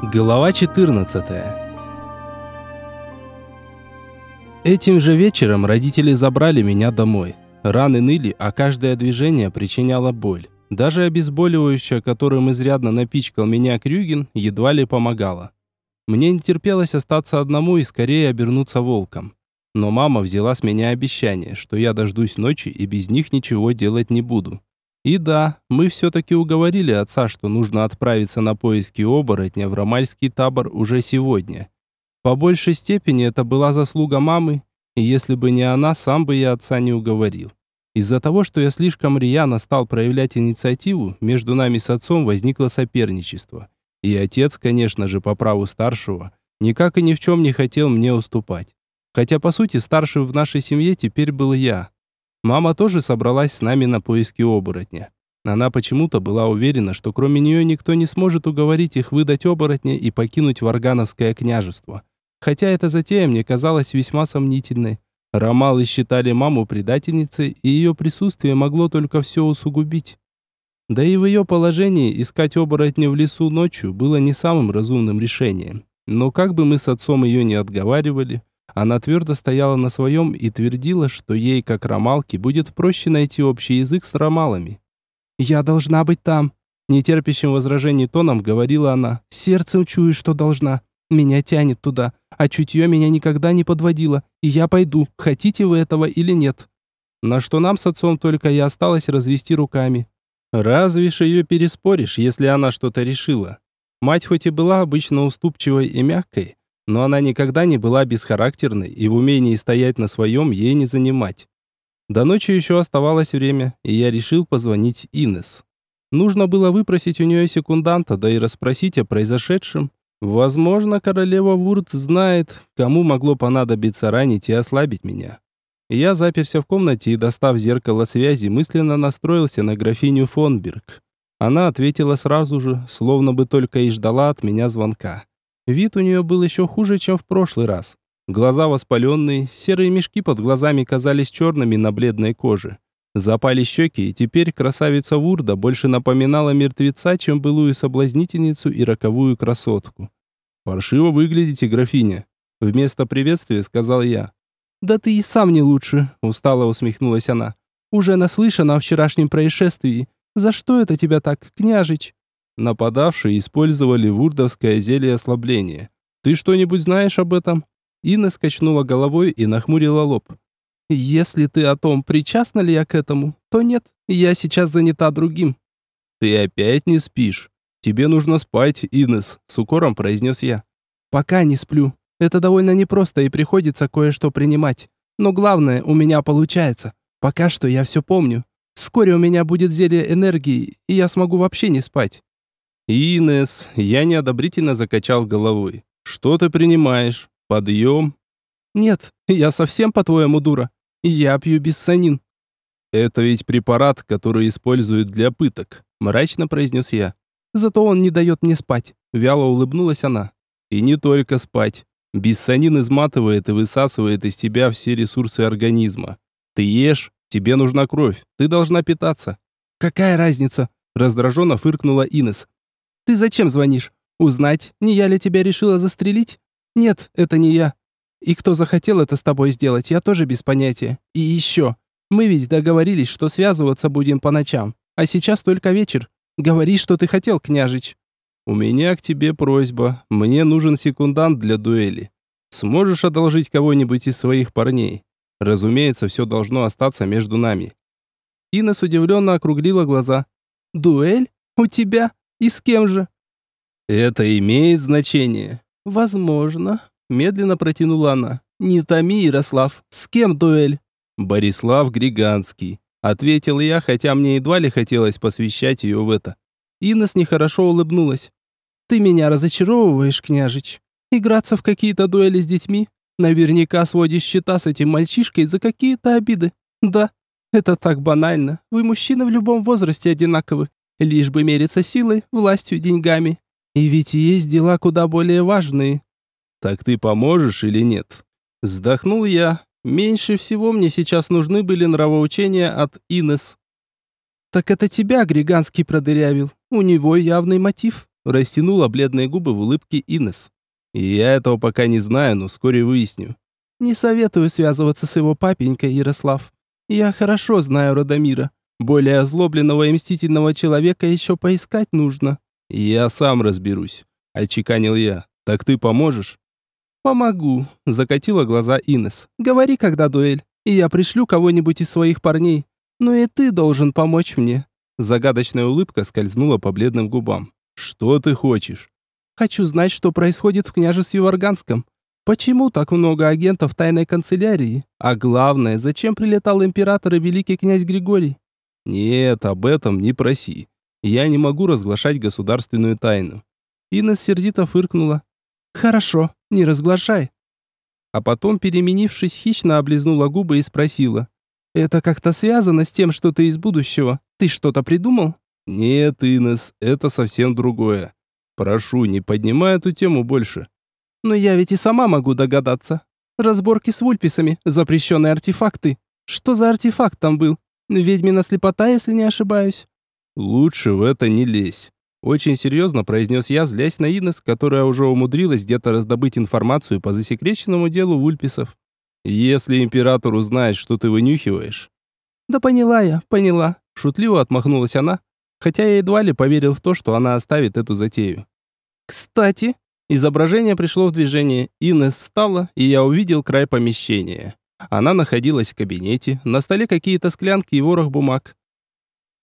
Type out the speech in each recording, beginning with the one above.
Глава 14 Этим же вечером родители забрали меня домой. Раны ныли, а каждое движение причиняло боль. Даже обезболивающее, которым изрядно напичкал меня Крюгин, едва ли помогало. Мне не терпелось остаться одному и скорее обернуться волком. Но мама взяла с меня обещание, что я дождусь ночи и без них ничего делать не буду. И да, мы все-таки уговорили отца, что нужно отправиться на поиски оборотня в ромальский табор уже сегодня. По большей степени это была заслуга мамы, и если бы не она, сам бы я отца не уговорил. Из-за того, что я слишком рьяно стал проявлять инициативу, между нами с отцом возникло соперничество. И отец, конечно же, по праву старшего, никак и ни в чем не хотел мне уступать. Хотя, по сути, старшим в нашей семье теперь был я. Мама тоже собралась с нами на поиски оборотня. Она почему-то была уверена, что кроме нее никто не сможет уговорить их выдать оборотня и покинуть Варгановское княжество. Хотя эта затея мне казалась весьма сомнительной. Ромалы считали маму предательницей, и ее присутствие могло только все усугубить. Да и в ее положении искать оборотня в лесу ночью было не самым разумным решением. Но как бы мы с отцом ее не отговаривали, она твердо стояла на своем и твердила, что ей, как ромалке, будет проще найти общий язык с ромалами. «Я должна быть там», — нетерпящим возражений тоном говорила она. «Сердцем чую, что должна. Меня тянет туда, а чутье меня никогда не подводило, и я пойду, хотите вы этого или нет». На что нам с отцом только и осталось развести руками. Разве ж ее переспоришь, если она что-то решила? Мать хоть и была обычно уступчивой и мягкой, но она никогда не была бесхарактерной, и в умении стоять на своем ей не занимать. До ночи еще оставалось время, и я решил позвонить Инес. Нужно было выпросить у нее секунданта, да и расспросить о произошедшем. Возможно, королева Вурт знает, кому могло понадобиться ранить и ослабить меня. Я заперся в комнате и, достав зеркало связи, мысленно настроился на графиню Фонберг. Она ответила сразу же, словно бы только и ждала от меня звонка. Вид у нее был еще хуже, чем в прошлый раз. Глаза воспаленные, серые мешки под глазами казались черными на бледной коже. Запали щеки, и теперь красавица Вурда больше напоминала мертвеца, чем былую соблазнительницу и роковую красотку. «Паршиво выглядите, графиня», — вместо приветствия сказал я. «Да ты и сам не лучше», — устало усмехнулась она. «Уже наслышана о вчерашнем происшествии. За что это тебя так, княжич?» Нападавшие использовали вурдовское зелье ослабления. Ты что-нибудь знаешь об этом? Инна скачнула головой и нахмурила лоб. Если ты о том, причастна ли я к этому, то нет, я сейчас занята другим. Ты опять не спишь? Тебе нужно спать, Инес, с укором произнес я. Пока не сплю. Это довольно непросто и приходится кое-что принимать. Но главное, у меня получается. Пока что я все помню. Вскоре у меня будет зелье энергии, и я смогу вообще не спать. «Инес», я неодобрительно закачал головой. «Что ты принимаешь? Подъем?» «Нет, я совсем, по-твоему, дура. Я пью бессонин». «Это ведь препарат, который используют для пыток», мрачно произнес я. «Зато он не дает мне спать», вяло улыбнулась она. «И не только спать. Бессонин изматывает и высасывает из тебя все ресурсы организма. Ты ешь, тебе нужна кровь, ты должна питаться». «Какая разница?» раздраженно фыркнула Инес. Ты зачем звонишь? Узнать, не я ли тебя решила застрелить? Нет, это не я. И кто захотел это с тобой сделать, я тоже без понятия. И еще. Мы ведь договорились, что связываться будем по ночам. А сейчас только вечер. Говори, что ты хотел, княжич. У меня к тебе просьба. Мне нужен секундант для дуэли. Сможешь одолжить кого-нибудь из своих парней? Разумеется, все должно остаться между нами. Инес удивленно округлила глаза. «Дуэль? У тебя? И с кем же? Это имеет значение. Возможно, медленно протянула она. Не томи, Ярослав. С кем дуэль? Борислав Григанский, ответил я, хотя мне едва ли хотелось посвящать ее в это. Инес нехорошо улыбнулась. Ты меня разочаровываешь, княжич. Играться в какие-то дуэли с детьми? Наверняка сводишь счета с этим мальчишкой за какие-то обиды. Да, это так банально. Вы мужчины в любом возрасте одинаковы лишь бы мериться силой, властью, деньгами. И ведь есть дела куда более важные. Так ты поможешь или нет? Вздохнул я. Меньше всего мне сейчас нужны были нравоучения от Инес. Так это тебя Григанский продырявил. У него явный мотив. растянула бледные губы в улыбке Инес. я этого пока не знаю, но вскоре выясню. Не советую связываться с его папенькой, Ярослав. Я хорошо знаю Радомира. Более озлобленного и мстительного человека еще поискать нужно. Я сам разберусь, отчеканил я. Так ты поможешь? Помогу, закатила глаза Инес. Говори, когда дуэль, и я пришлю кого-нибудь из своих парней. Но и ты должен помочь мне. Загадочная улыбка скользнула по бледным губам. Что ты хочешь? Хочу знать, что происходит в княжестве Варганском. Почему так много агентов тайной канцелярии? А главное, зачем прилетал император и великий князь Григорий? Нет, об этом не проси. Я не могу разглашать государственную тайну. Инна сердито фыркнула. Хорошо, не разглашай. А потом, переменившись, хищно облизнула губы и спросила. Это как-то связано с тем, что ты из будущего? Ты что-то придумал? Нет, Инес, это совсем другое. Прошу, не поднимай эту тему больше. Но я ведь и сама могу догадаться. Разборки с вульписами, запрещенные артефакты. Что за артефакт там был? Ведьмина слепота, если не ошибаюсь. Лучше в это не лезь. Очень серьезно произнес я, злясь на Инес, которая уже умудрилась где-то раздобыть информацию по засекреченному делу вульписов. Если император узнает, что ты вынюхиваешь. Да поняла я, поняла. Шутливо отмахнулась она, хотя я едва ли поверил в то, что она оставит эту затею. Кстати, изображение пришло в движение. Инес встала, и я увидел край помещения. Она находилась в кабинете, на столе какие-то склянки и ворох бумаг.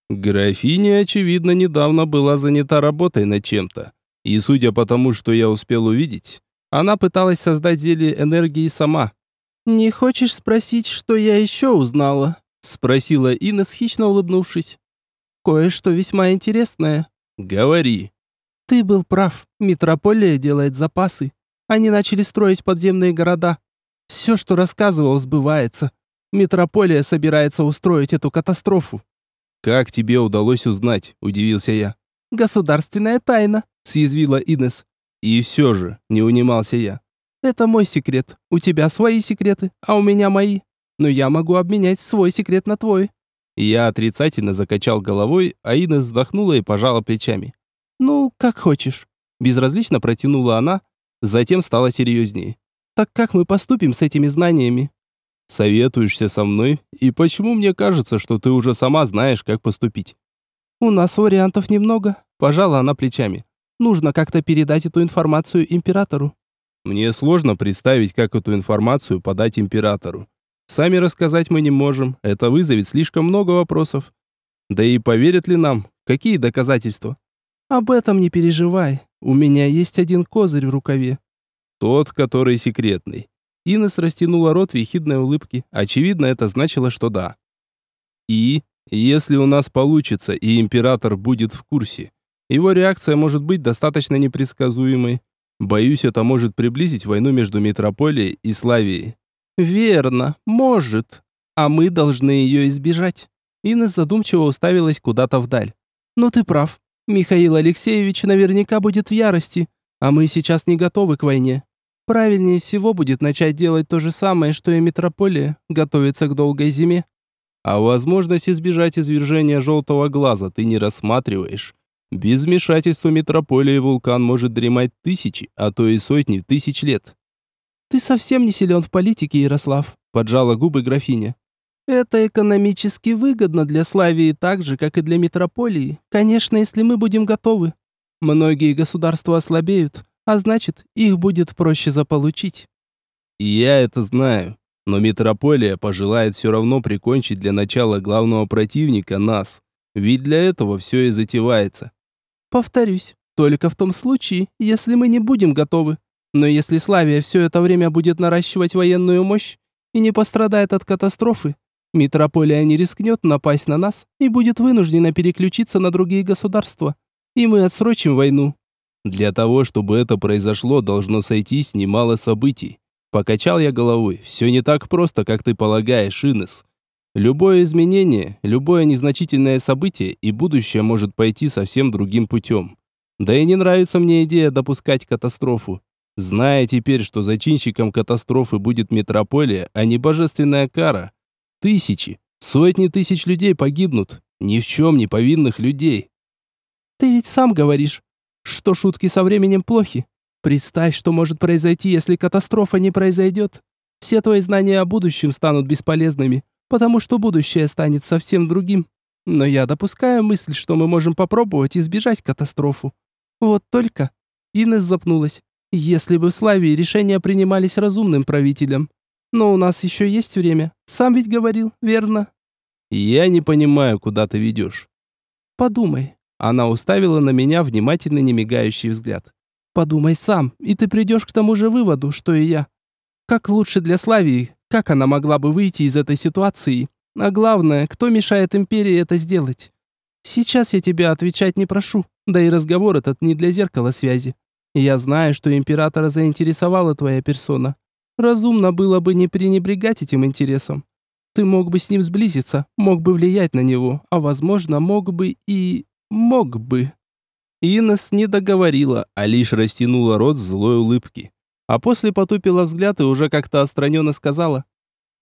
Графиня, очевидно, недавно была занята работой над чем-то. И судя по тому, что я успел увидеть, она пыталась создать зелье энергии сама. «Не хочешь спросить, что я еще узнала?» Спросила Инес, хищно улыбнувшись. «Кое-что весьма интересное». «Говори». «Ты был прав. Метрополия делает запасы. Они начали строить подземные города. Все, что рассказывал, сбывается. Метрополия собирается устроить эту катастрофу». «Как тебе удалось узнать?» – удивился я. «Государственная тайна», – съязвила Инес. «И все же», – не унимался я. Это мой секрет. У тебя свои секреты, а у меня мои. Но я могу обменять свой секрет на твой. Я отрицательно закачал головой, а Инна вздохнула и пожала плечами. Ну, как хочешь. Безразлично протянула она, затем стала серьезнее. Так как мы поступим с этими знаниями? Советуешься со мной? И почему мне кажется, что ты уже сама знаешь, как поступить? У нас вариантов немного, пожала она плечами. Нужно как-то передать эту информацию императору. Мне сложно представить, как эту информацию подать императору. Сами рассказать мы не можем, это вызовет слишком много вопросов. Да и поверят ли нам? Какие доказательства? Об этом не переживай. У меня есть один козырь в рукаве. Тот, который секретный. Инес растянула рот в ехидной улыбке. Очевидно, это значило, что да. И, если у нас получится, и император будет в курсе, его реакция может быть достаточно непредсказуемой. Боюсь, это может приблизить войну между метрополией и Славией. Верно, может. А мы должны ее избежать. Инна задумчиво уставилась куда-то вдаль. Но ты прав. Михаил Алексеевич наверняка будет в ярости, а мы сейчас не готовы к войне. Правильнее всего будет начать делать то же самое, что и метрополия, готовиться к долгой зиме. А возможность избежать извержения желтого глаза ты не рассматриваешь. Без вмешательства метрополии вулкан может дремать тысячи, а то и сотни тысяч лет. «Ты совсем не силен в политике, Ярослав», – поджала губы графиня. «Это экономически выгодно для Славии так же, как и для метрополии. Конечно, если мы будем готовы. Многие государства ослабеют, а значит, их будет проще заполучить». И я это знаю. Но метрополия пожелает все равно прикончить для начала главного противника нас. Ведь для этого все и затевается. Повторюсь, только в том случае, если мы не будем готовы. Но если Славия все это время будет наращивать военную мощь и не пострадает от катастрофы, метрополия не рискнет напасть на нас и будет вынуждена переключиться на другие государства. И мы отсрочим войну. Для того, чтобы это произошло, должно сойтись немало событий. Покачал я головой. Все не так просто, как ты полагаешь, Инес. Любое изменение, любое незначительное событие и будущее может пойти совсем другим путем. Да и не нравится мне идея допускать катастрофу. Зная теперь, что зачинщиком катастрофы будет метрополия, а не божественная кара, тысячи, сотни тысяч людей погибнут, ни в чем не повинных людей. Ты ведь сам говоришь, что шутки со временем плохи. Представь, что может произойти, если катастрофа не произойдет. Все твои знания о будущем станут бесполезными, потому что будущее станет совсем другим. Но я допускаю мысль, что мы можем попробовать избежать катастрофу. Вот только...» Инесс запнулась. «Если бы в Славии решения принимались разумным правителем. Но у нас еще есть время. Сам ведь говорил, верно?» «Я не понимаю, куда ты ведешь». «Подумай». Она уставила на меня внимательно немигающий взгляд. «Подумай сам, и ты придешь к тому же выводу, что и я. Как лучше для Славии, как она могла бы выйти из этой ситуации? А главное, кто мешает империи это сделать? Сейчас я тебя отвечать не прошу, да и разговор этот не для зеркала связи. Я знаю, что императора заинтересовала твоя персона. Разумно было бы не пренебрегать этим интересом. Ты мог бы с ним сблизиться, мог бы влиять на него, а возможно, мог бы и... мог бы. Инес не договорила, а лишь растянула рот злой улыбки. А после потупила взгляд и уже как-то отстраненно сказала.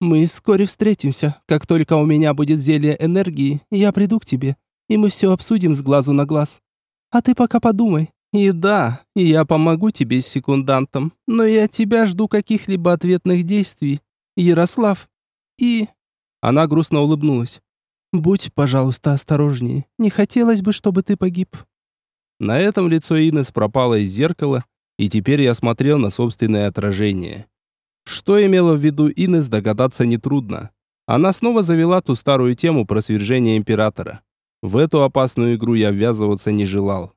«Мы вскоре встретимся. Как только у меня будет зелье энергии, я приду к тебе, и мы все обсудим с глазу на глаз. А ты пока подумай. И да, я помогу тебе с секундантом, но я тебя жду каких-либо ответных действий. Ярослав. И...» Она грустно улыбнулась. «Будь, пожалуйста, осторожнее. Не хотелось бы, чтобы ты погиб». На этом лицо Инес пропало из зеркала, и теперь я смотрел на собственное отражение. Что имела в виду Инес, догадаться нетрудно. Она снова завела ту старую тему про свержение императора. В эту опасную игру я ввязываться не желал.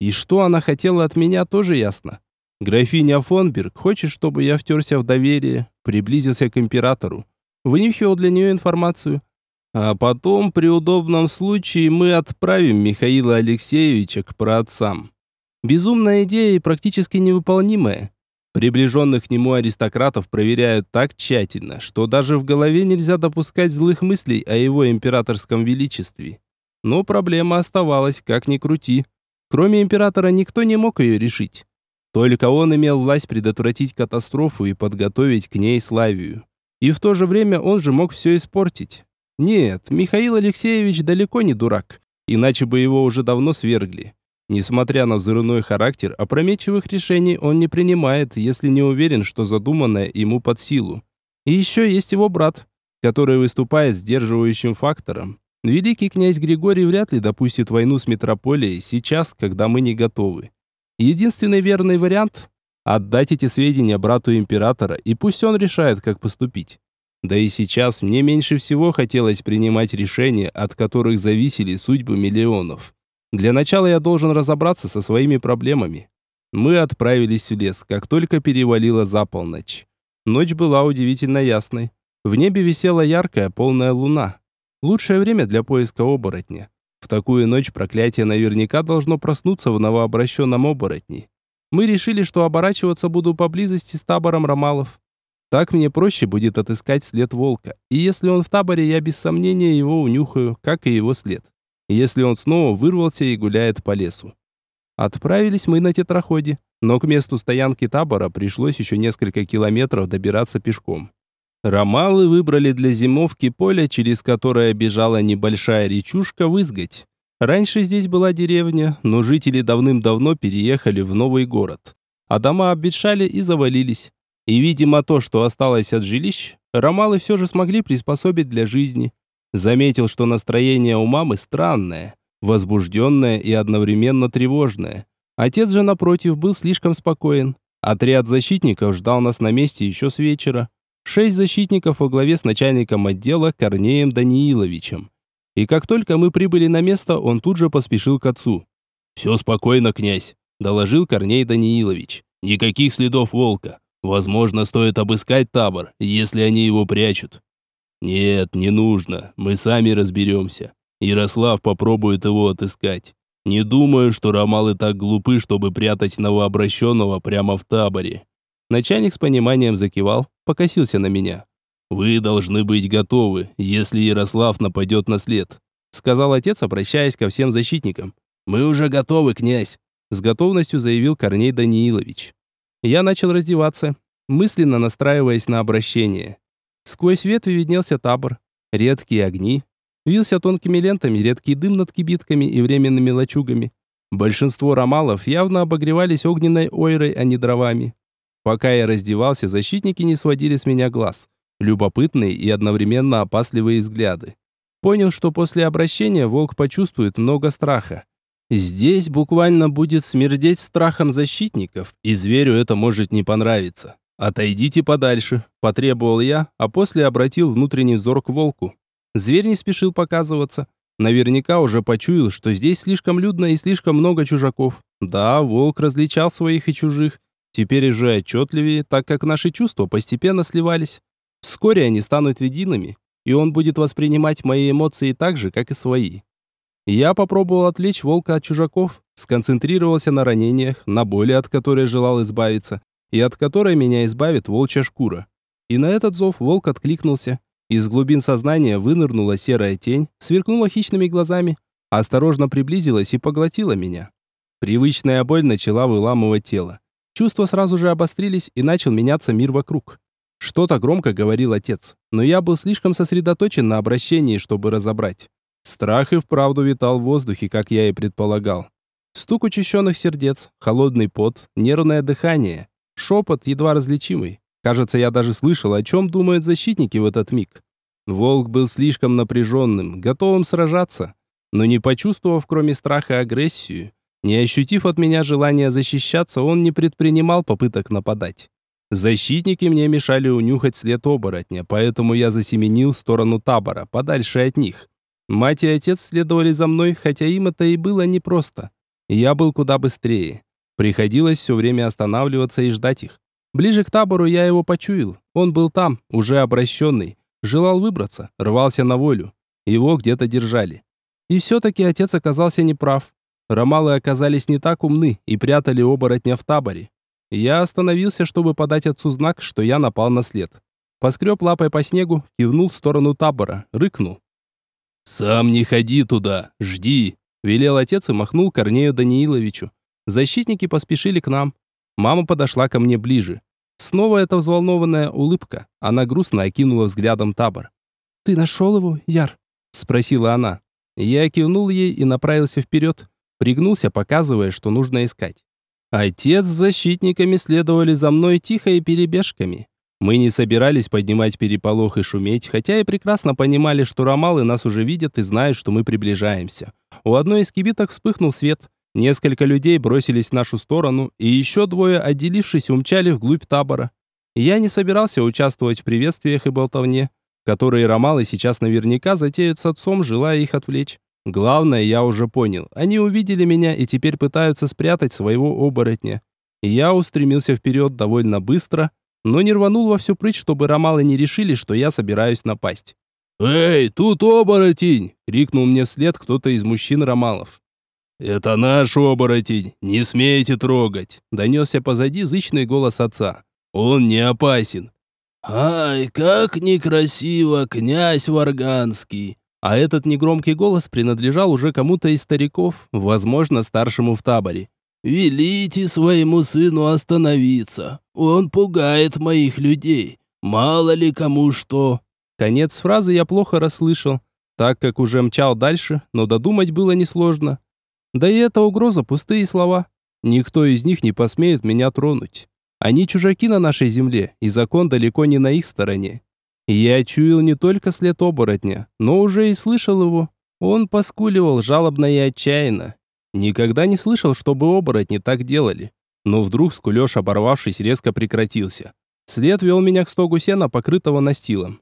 И что она хотела от меня, тоже ясно. Графиня Фонберг хочет, чтобы я втерся в доверие, приблизился к императору, вынюхивал для нее информацию. А потом, при удобном случае, мы отправим Михаила Алексеевича к праотцам. Безумная идея и практически невыполнимая. Приближенных к нему аристократов проверяют так тщательно, что даже в голове нельзя допускать злых мыслей о его императорском величестве. Но проблема оставалась, как ни крути. Кроме императора никто не мог ее решить. Только он имел власть предотвратить катастрофу и подготовить к ней Славию. И в то же время он же мог все испортить. Нет, Михаил Алексеевич далеко не дурак, иначе бы его уже давно свергли. Несмотря на взрывной характер, опрометчивых решений он не принимает, если не уверен, что задуманное ему под силу. И еще есть его брат, который выступает сдерживающим фактором. Великий князь Григорий вряд ли допустит войну с метрополией сейчас, когда мы не готовы. Единственный верный вариант – отдать эти сведения брату императора, и пусть он решает, как поступить. Да и сейчас мне меньше всего хотелось принимать решения, от которых зависели судьбы миллионов. Для начала я должен разобраться со своими проблемами. Мы отправились в лес, как только перевалило за полночь. Ночь была удивительно ясной. В небе висела яркая полная луна. Лучшее время для поиска оборотня. В такую ночь проклятие наверняка должно проснуться в новообращенном оборотне. Мы решили, что оборачиваться буду поблизости с табором ромалов. Так мне проще будет отыскать след волка. И если он в таборе, я без сомнения его унюхаю, как и его след если он снова вырвался и гуляет по лесу. Отправились мы на тетраходе, но к месту стоянки табора пришлось еще несколько километров добираться пешком. Ромалы выбрали для зимовки поле, через которое бежала небольшая речушка Вызгать. Раньше здесь была деревня, но жители давным-давно переехали в новый город. А дома обветшали и завалились. И, видимо, то, что осталось от жилищ, ромалы все же смогли приспособить для жизни. Заметил, что настроение у мамы странное, возбужденное и одновременно тревожное. Отец же, напротив, был слишком спокоен. Отряд защитников ждал нас на месте еще с вечера. Шесть защитников во главе с начальником отдела Корнеем Данииловичем. И как только мы прибыли на место, он тут же поспешил к отцу. «Все спокойно, князь», – доложил Корней Даниилович. «Никаких следов волка. Возможно, стоит обыскать табор, если они его прячут. «Нет, не нужно. Мы сами разберемся. Ярослав попробует его отыскать. Не думаю, что ромалы так глупы, чтобы прятать новообращенного прямо в таборе». Начальник с пониманием закивал, покосился на меня. «Вы должны быть готовы, если Ярослав нападет на след», сказал отец, обращаясь ко всем защитникам. «Мы уже готовы, князь», с готовностью заявил Корней Даниилович. Я начал раздеваться, мысленно настраиваясь на обращение. Сквозь ветви виднелся табор. Редкие огни. Вился тонкими лентами редкий дым над кибитками и временными лачугами. Большинство ромалов явно обогревались огненной ойрой, а не дровами. Пока я раздевался, защитники не сводили с меня глаз. Любопытные и одновременно опасливые взгляды. Понял, что после обращения волк почувствует много страха. Здесь буквально будет смердеть страхом защитников, и зверю это может не понравиться. «Отойдите подальше», – потребовал я, а после обратил внутренний взор к волку. Зверь не спешил показываться. Наверняка уже почуял, что здесь слишком людно и слишком много чужаков. Да, волк различал своих и чужих. Теперь уже отчетливее, так как наши чувства постепенно сливались. Вскоре они станут едиными, и он будет воспринимать мои эмоции так же, как и свои. Я попробовал отвлечь волка от чужаков, сконцентрировался на ранениях, на боли, от которой желал избавиться, и от которой меня избавит волчья шкура. И на этот зов волк откликнулся. Из глубин сознания вынырнула серая тень, сверкнула хищными глазами, осторожно приблизилась и поглотила меня. Привычная боль начала выламывать тело. Чувства сразу же обострились, и начал меняться мир вокруг. Что-то громко говорил отец, но я был слишком сосредоточен на обращении, чтобы разобрать. Страх и вправду витал в воздухе, как я и предполагал. Стук учащенных сердец, холодный пот, нервное дыхание, шепот едва различимый. Кажется, я даже слышал, о чем думают защитники в этот миг. Волк был слишком напряженным, готовым сражаться, но не почувствовав кроме страха агрессию, не ощутив от меня желания защищаться, он не предпринимал попыток нападать. Защитники мне мешали унюхать след оборотня, поэтому я засеменил в сторону табора, подальше от них. Мать и отец следовали за мной, хотя им это и было непросто. Я был куда быстрее. Приходилось все время останавливаться и ждать их. Ближе к табору я его почуял. Он был там, уже обращенный. Желал выбраться, рвался на волю. Его где-то держали. И все-таки отец оказался неправ. Ромалы оказались не так умны и прятали оборотня в таборе. Я остановился, чтобы подать отцу знак, что я напал на след. Поскреб лапой по снегу, кивнул в сторону табора, рыкнул. «Сам не ходи туда, жди!» Велел отец и махнул Корнею Данииловичу. Защитники поспешили к нам. Мама подошла ко мне ближе. Снова эта взволнованная улыбка. Она грустно окинула взглядом табор. «Ты нашел его, Яр?» Спросила она. Я кивнул ей и направился вперед. Пригнулся, показывая, что нужно искать. Отец с защитниками следовали за мной тихо и перебежками. Мы не собирались поднимать переполох и шуметь, хотя и прекрасно понимали, что ромалы нас уже видят и знают, что мы приближаемся. У одной из кибиток вспыхнул свет. Несколько людей бросились в нашу сторону, и еще двое, отделившись, умчали вглубь табора. Я не собирался участвовать в приветствиях и болтовне, которые ромалы сейчас наверняка затеют с отцом, желая их отвлечь. Главное, я уже понял. Они увидели меня и теперь пытаются спрятать своего оборотня. Я устремился вперед довольно быстро, но не рванул во всю прыть, чтобы ромалы не решили, что я собираюсь напасть. «Эй, тут оборотень!» — крикнул мне вслед кто-то из мужчин ромалов. «Это наш оборотень, не смейте трогать!» Донесся позади зычный голос отца. «Он не опасен!» «Ай, как некрасиво, князь Варганский!» А этот негромкий голос принадлежал уже кому-то из стариков, возможно, старшему в таборе. «Велите своему сыну остановиться. Он пугает моих людей. Мало ли кому что». Конец фразы я плохо расслышал, так как уже мчал дальше, но додумать было несложно. Да и эта угроза пустые слова. Никто из них не посмеет меня тронуть. Они чужаки на нашей земле, и закон далеко не на их стороне. Я чуял не только след оборотня, но уже и слышал его. Он поскуливал жалобно и отчаянно. Никогда не слышал, чтобы оборотни так делали. Но вдруг скулеж, оборвавшись, резко прекратился. След вел меня к стогу сена, покрытого настилом.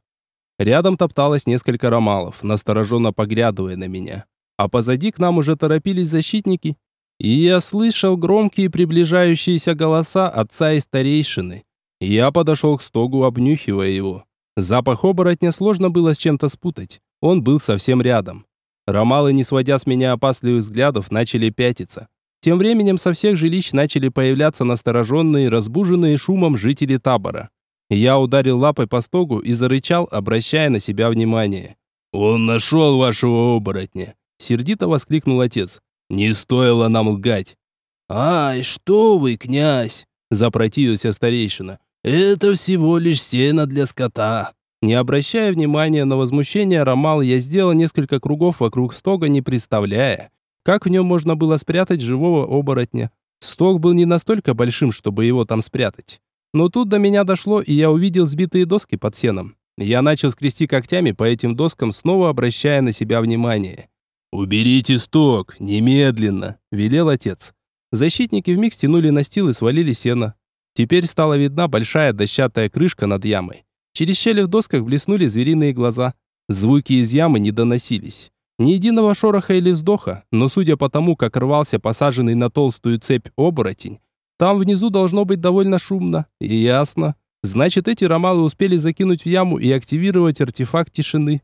Рядом топталось несколько ромалов, настороженно поглядывая на меня а позади к нам уже торопились защитники, и я слышал громкие приближающиеся голоса отца и старейшины. Я подошел к стогу, обнюхивая его. Запах оборотня сложно было с чем-то спутать. Он был совсем рядом. Ромалы, не сводя с меня опасливых взглядов, начали пятиться. Тем временем со всех жилищ начали появляться настороженные, разбуженные шумом жители табора. Я ударил лапой по стогу и зарычал, обращая на себя внимание. «Он нашел вашего оборотня! Сердито воскликнул отец. «Не стоило нам лгать!» «Ай, что вы, князь!» Запротивился старейшина. «Это всего лишь сено для скота!» Не обращая внимания на возмущение Ромал, я сделал несколько кругов вокруг стога, не представляя, Как в нем можно было спрятать живого оборотня? Сток был не настолько большим, чтобы его там спрятать. Но тут до меня дошло, и я увидел сбитые доски под сеном. Я начал скрести когтями по этим доскам, снова обращая на себя внимание. «Уберите сток, немедленно!» – велел отец. Защитники вмиг стянули настил и свалили сено. Теперь стала видна большая дощатая крышка над ямой. Через щели в досках блеснули звериные глаза. Звуки из ямы не доносились. Ни единого шороха или вздоха, но судя по тому, как рвался посаженный на толстую цепь оборотень, там внизу должно быть довольно шумно. И ясно. Значит, эти ромалы успели закинуть в яму и активировать артефакт тишины.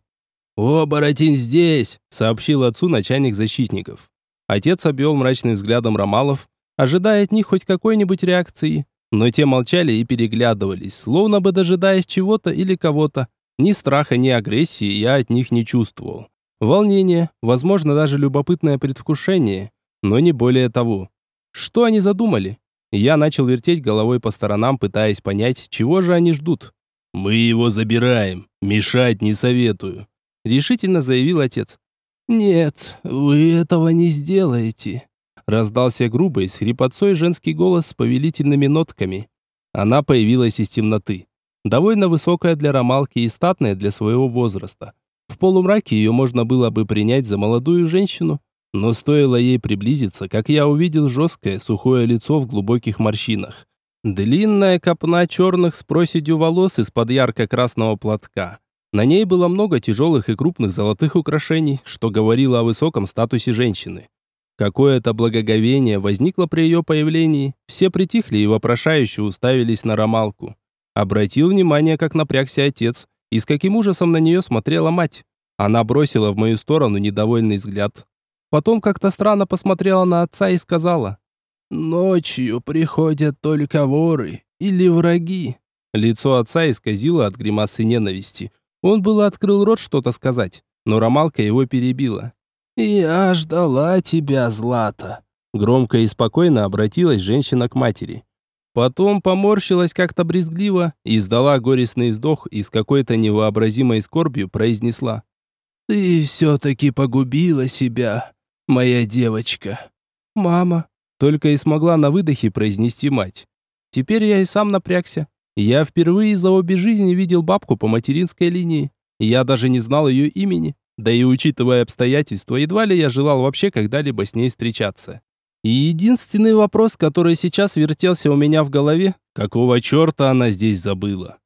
«Оборотень здесь!» — сообщил отцу начальник защитников. Отец обвел мрачным взглядом ромалов, ожидая от них хоть какой-нибудь реакции. Но те молчали и переглядывались, словно бы дожидаясь чего-то или кого-то. Ни страха, ни агрессии я от них не чувствовал. Волнение, возможно, даже любопытное предвкушение, но не более того. Что они задумали? Я начал вертеть головой по сторонам, пытаясь понять, чего же они ждут. «Мы его забираем. Мешать не советую», — решительно заявил отец. «Нет, вы этого не сделаете», Раздался грубый, с хрипотцой женский голос с повелительными нотками. Она появилась из темноты. Довольно высокая для ромалки и статная для своего возраста. В полумраке ее можно было бы принять за молодую женщину, но стоило ей приблизиться, как я увидел жесткое, сухое лицо в глубоких морщинах. Длинная копна черных с проседью волос из-под ярко-красного платка. На ней было много тяжелых и крупных золотых украшений, что говорило о высоком статусе женщины. Какое-то благоговение возникло при ее появлении. Все притихли и вопрошающе уставились на Ромалку. Обратил внимание, как напрягся отец, и с каким ужасом на нее смотрела мать. Она бросила в мою сторону недовольный взгляд. Потом как-то странно посмотрела на отца и сказала, «Ночью приходят только воры или враги». Лицо отца исказило от гримасы ненависти. Он было открыл рот что-то сказать, но Ромалка его перебила. «Я ждала тебя, Злата», — громко и спокойно обратилась женщина к матери. Потом поморщилась как-то брезгливо издала горестный вздох и с какой-то невообразимой скорбью произнесла. «Ты все-таки погубила себя, моя девочка». «Мама», — только и смогла на выдохе произнести мать. Теперь я и сам напрягся. Я впервые за обе жизни видел бабку по материнской линии. Я даже не знал ее имени. Да и учитывая обстоятельства, едва ли я желал вообще когда-либо с ней встречаться. И единственный вопрос, который сейчас вертелся у меня в голове, какого черта она здесь забыла?